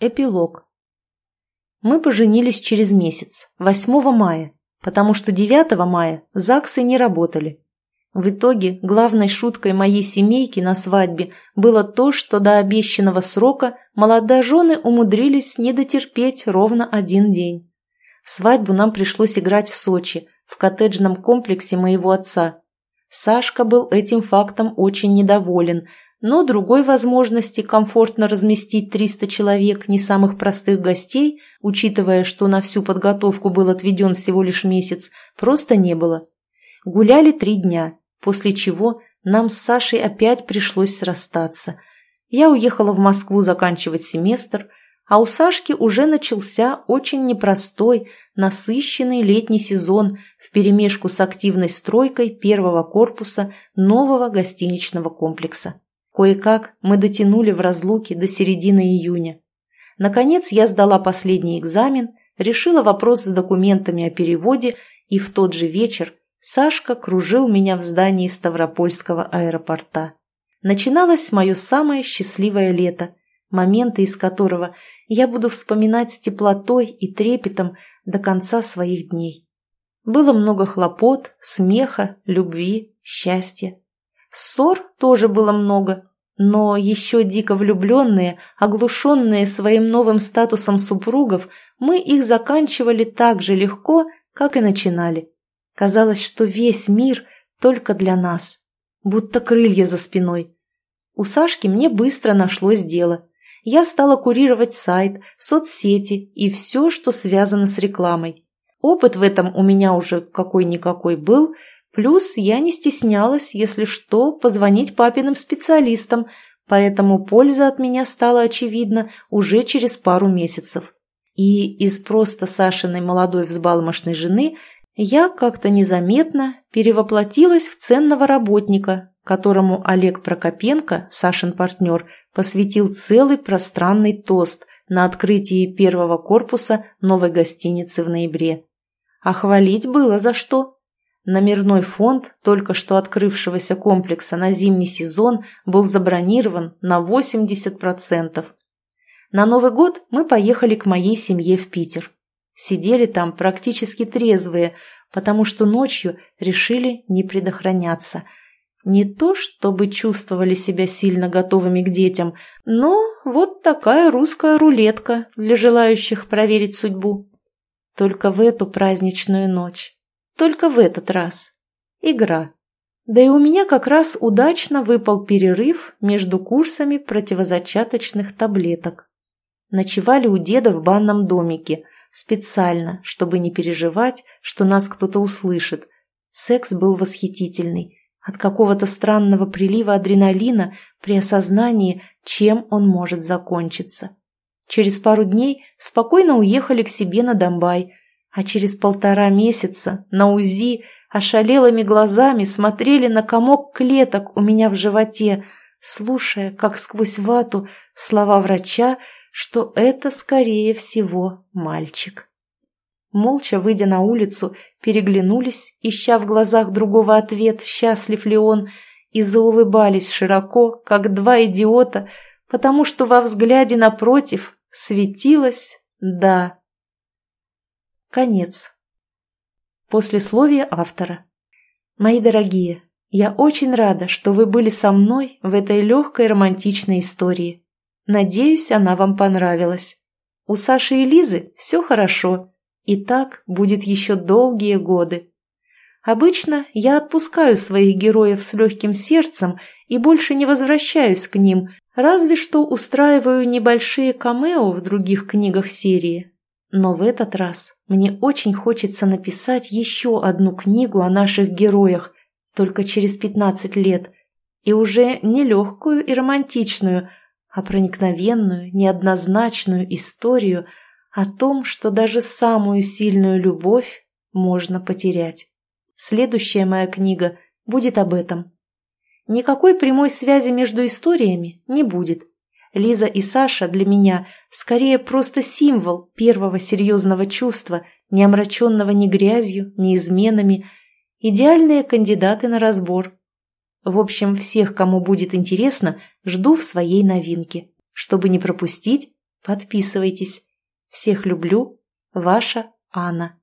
Эпилог. Мы поженились через месяц, 8 мая, потому что 9 мая ЗАГСы не работали. В итоге главной шуткой моей семейки на свадьбе было то, что до обещанного срока молодожены умудрились не дотерпеть ровно один день. Свадьбу нам пришлось играть в Сочи, в коттеджном комплексе моего отца. Сашка был этим фактом очень недоволен – но другой возможности комфортно разместить 300 человек не самых простых гостей, учитывая, что на всю подготовку был отведен всего лишь месяц, просто не было. Гуляли три дня, после чего нам с Сашей опять пришлось расстаться. Я уехала в Москву заканчивать семестр, а у Сашки уже начался очень непростой, насыщенный летний сезон вперемешку с активной стройкой первого корпуса нового гостиничного комплекса. Кое-как мы дотянули в разлуке до середины июня. Наконец я сдала последний экзамен, решила вопрос с документами о переводе, и в тот же вечер Сашка кружил меня в здании Ставропольского аэропорта. Начиналось мое самое счастливое лето, моменты из которого я буду вспоминать с теплотой и трепетом до конца своих дней. Было много хлопот, смеха, любви, счастья. Ссор тоже было много, но еще дико влюбленные, оглушенные своим новым статусом супругов, мы их заканчивали так же легко, как и начинали. Казалось, что весь мир только для нас, будто крылья за спиной. У Сашки мне быстро нашлось дело. Я стала курировать сайт, соцсети и все, что связано с рекламой. Опыт в этом у меня уже какой-никакой был – Плюс я не стеснялась, если что, позвонить папиным специалистам, поэтому польза от меня стала очевидна уже через пару месяцев. И из просто Сашиной молодой взбалмошной жены я как-то незаметно перевоплотилась в ценного работника, которому Олег Прокопенко, Сашин партнер, посвятил целый пространный тост на открытии первого корпуса новой гостиницы в ноябре. А хвалить было за что. Номерной фонд только что открывшегося комплекса на зимний сезон был забронирован на 80%. На Новый год мы поехали к моей семье в Питер. Сидели там практически трезвые, потому что ночью решили не предохраняться. Не то, чтобы чувствовали себя сильно готовыми к детям, но вот такая русская рулетка для желающих проверить судьбу. Только в эту праздничную ночь только в этот раз. Игра. Да и у меня как раз удачно выпал перерыв между курсами противозачаточных таблеток. Ночевали у деда в банном домике, специально, чтобы не переживать, что нас кто-то услышит. Секс был восхитительный, от какого-то странного прилива адреналина при осознании, чем он может закончиться. Через пару дней спокойно уехали к себе на Домбай, а через полтора месяца на УЗИ ошалелыми глазами смотрели на комок клеток у меня в животе, слушая, как сквозь вату, слова врача, что это, скорее всего, мальчик. Молча выйдя на улицу, переглянулись, ища в глазах другого ответ, счастлив ли он, и заулыбались широко, как два идиота, потому что во взгляде напротив светилось «да». Конец. Послесловие автора. Мои дорогие, я очень рада, что вы были со мной в этой легкой романтичной истории. Надеюсь, она вам понравилась. У Саши и Лизы все хорошо, и так будет еще долгие годы. Обычно я отпускаю своих героев с легким сердцем и больше не возвращаюсь к ним, разве что устраиваю небольшие камео в других книгах серии, но в этот раз мне очень хочется написать еще одну книгу о наших героях, только через 15 лет, и уже не легкую и романтичную, а проникновенную, неоднозначную историю о том, что даже самую сильную любовь можно потерять. Следующая моя книга будет об этом. Никакой прямой связи между историями не будет. Лиза и Саша для меня скорее просто символ первого серьезного чувства, не омраченного ни грязью, ни изменами, идеальные кандидаты на разбор. В общем, всех, кому будет интересно, жду в своей новинке. Чтобы не пропустить, подписывайтесь. Всех люблю. Ваша Анна.